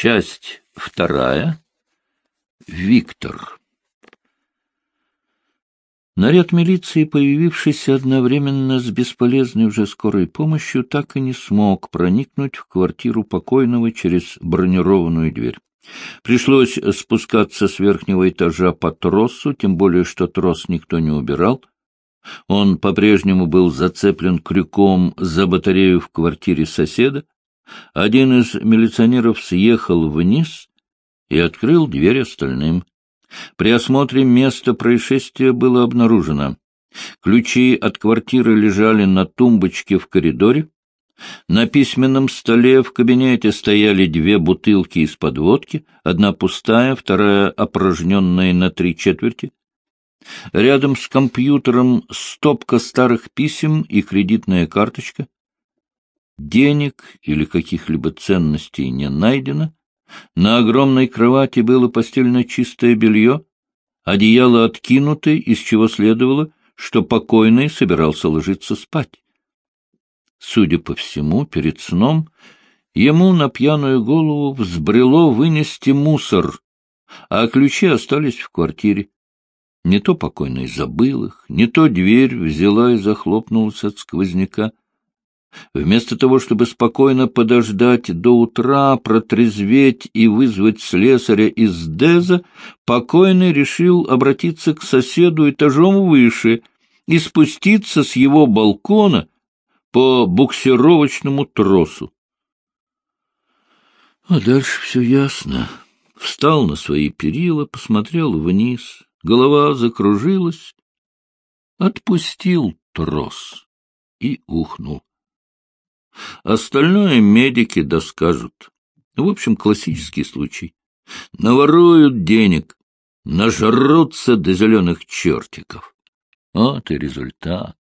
Часть вторая. Виктор. Наряд милиции, появившийся одновременно с бесполезной уже скорой помощью, так и не смог проникнуть в квартиру покойного через бронированную дверь. Пришлось спускаться с верхнего этажа по тросу, тем более что трос никто не убирал. Он по-прежнему был зацеплен крюком за батарею в квартире соседа, один из милиционеров съехал вниз и открыл дверь остальным. При осмотре места происшествия было обнаружено. Ключи от квартиры лежали на тумбочке в коридоре. На письменном столе в кабинете стояли две бутылки из-под водки, одна пустая, вторая опорожненная на три четверти. Рядом с компьютером стопка старых писем и кредитная карточка. Денег или каких-либо ценностей не найдено. На огромной кровати было постельно чистое белье, одеяло откинуто, из чего следовало, что покойный собирался ложиться спать. Судя по всему, перед сном ему на пьяную голову взбрело вынести мусор, а ключи остались в квартире. Не то покойный забыл их, не то дверь взяла и захлопнулась от сквозняка. Вместо того, чтобы спокойно подождать до утра, протрезветь и вызвать слесаря из Деза, покойный решил обратиться к соседу этажом выше и спуститься с его балкона по буксировочному тросу. А дальше все ясно. Встал на свои перила, посмотрел вниз, голова закружилась, отпустил трос и ухнул. Остальное медики доскажут. В общем, классический случай. Наворуют денег, нажрутся до зеленых чертиков. Вот и результат.